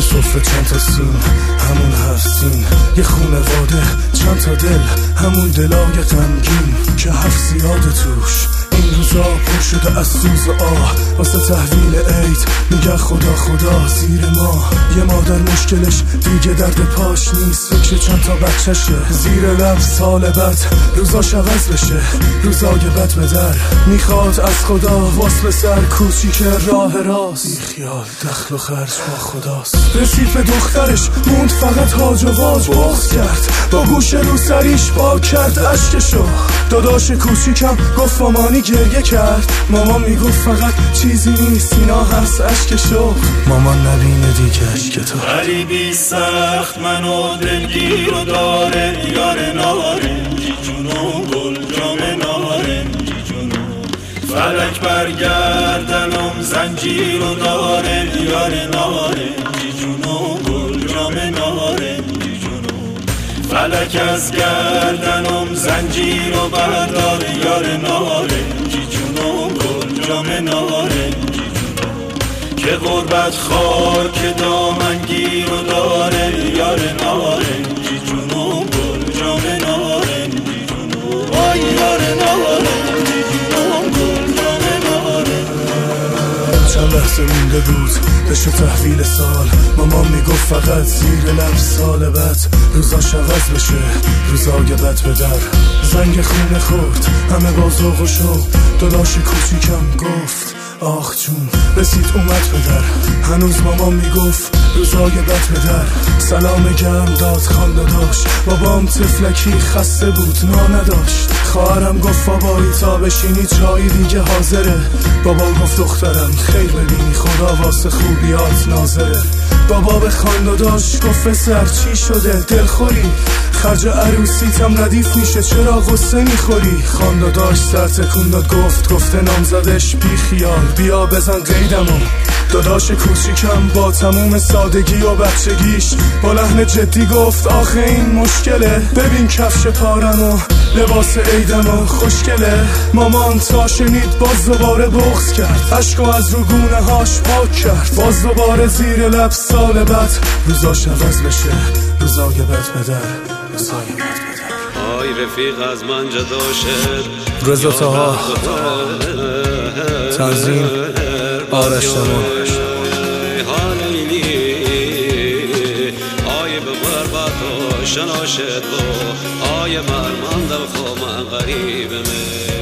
یه صفر چند تا سین، همون هستیم یه خونواده چند تا دل همون دلای تنگین که هفت زیاده توش. این روزا پر شده از سوز آه. واسه تحویل عید میگه خدا خدا زیر ما. یه مادر مشکلش دیگه درد پاش نیست. فکر چند تا بچشه زیر لب سال بد روزاش عوض بشه. روزای بد به در می‌خواد از خدا. واس به سر کوچیک راه راست. بی خیال دخل و خرج با خداست. رسید به دخترش موند فقط هاج و واج. بغز کرد. با گوش رو سریش با کرد اشکشو. داداش کوچیکم گفت مامانی گریه کرد. مامان می‌گفت فقط چیزی نیست اینا هست اشکشو مامان نبینه دیگه اشک تو. غریبی سخت منو دلگیر و داره یار نارنجی جونو گل جام نارنجی جونو فلک برگردنم زنجیر و داره یار نارنجی جونو گل جام نارنجی جونو فلک از گردنم زنجیر و بردار یار نارنجی گل جام نارنجی جونو که غربت خاک دامنگیر و داره. یار نارنجی جونو گل جام نارنجی جونو آی یار نارنجی جونو گل جام نارنجی چند لحظه مونده بود بشه تحویل سال. می‌گفت فقط زیر لب سال بد روزاش عوض بشه روزای بد به در. زنگ خونه خورد همه با ذوق و شوق. داداش کوچیکم گفت آخ جون رسید اومد به در هنوز مامان می‌گفت روزای بد به در سلام گرم داد خان داشت بابام تفلکی خسته بود نا نداشت. خواهرم گفت بابایی تا بشینی چای دیگه حاضره. بابا گفت دخترم خیر ببینی خدا واسه خوبیات ناظره. بابا به خان داشت گفت سر چی شده؟ دلخوری. خرج عروسیتم ردیف میشه. چرا غصه می‌خوری؟ خان داشت سر تکون داد گفت گفته نامزدش بی خیال بیا بزن قیدمو. داداش کوچیکم با تموم سادگی و بچگیش. با لحن جدی گفت آخه این مشکله. ببین کفش پارم و لباس عیدم و خوشگله. مامان تا شنید باز دوباره بغز کرد. عشقو از رو گونه هاش پاک کرد. باز دوباره زیر لب سال بعد روزاش عوض بشه روزای بد بدر آی رفیق از من جدا شد. رضا تاها تنظیم. آرش تمام آی به غربت و شناشد و آی مرمندم خو من غریب من